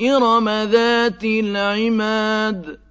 إِرَمَ ذَاتِ الْعِمَادِ